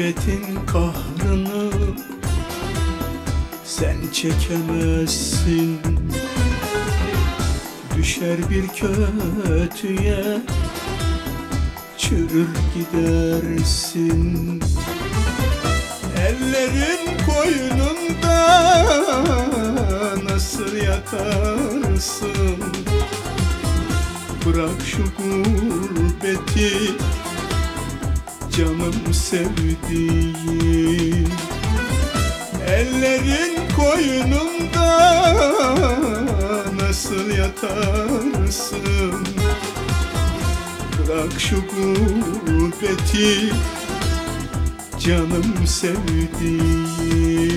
Hasretin kahrını sen çekemezsin. Düşer bir kötüye çürür gidersin. Ellerin koynunda nasıl yatarsın Bırak şu gurbeti canım sevdiğim. Ellerin koynunda nasıl yatarsın? Bırak şu gurbeti canım sevdiğim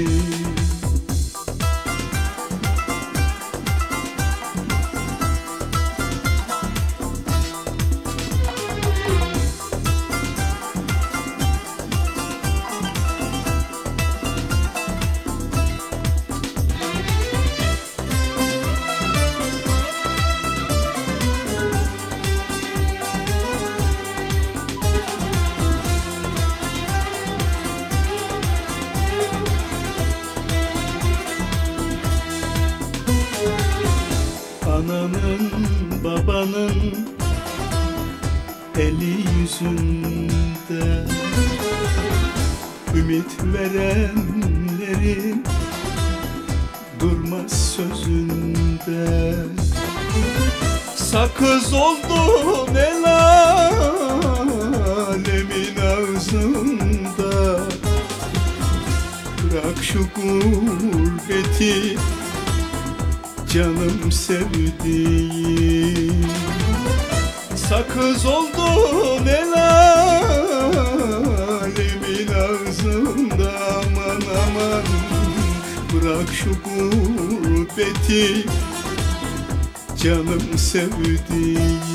Ananın babanın eli yüzünde. Ümit verenlerin durmaz sözünde. Sakız oldun el alemin ağzında. Bırak şu gurbeti canım sevdiğim. Sakız oldun el alemin ağzında aman aman. Bırak şu gurbeti canım sevdiğim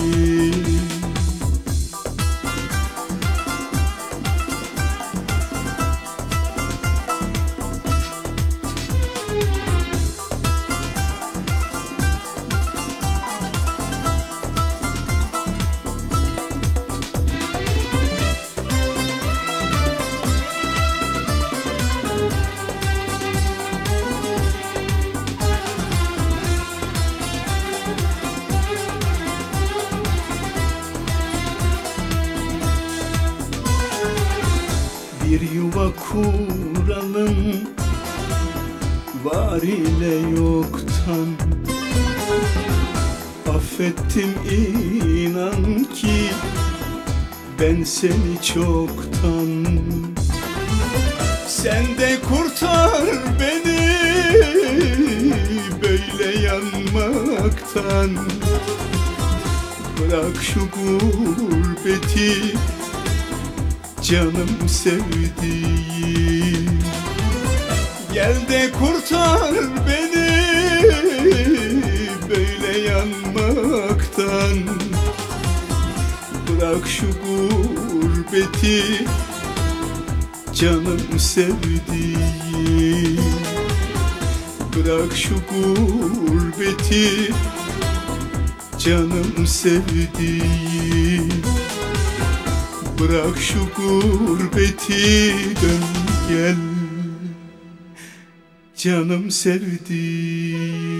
Bir yuva kuralım. Var ile yoktan. Affettim inan ki Ben seni çoktan. Sen de kurtar beni Böyle yanmaktan. Bırak şu gurbeti canım sevdiğim. Gel de kurtar beni böyle yanmaktan. Bırak şu gurbeti canım sevdiğim. Bırak şu gurbeti canım sevdiğim Bırak şu gurbeti dön gel. Canım sevdiğim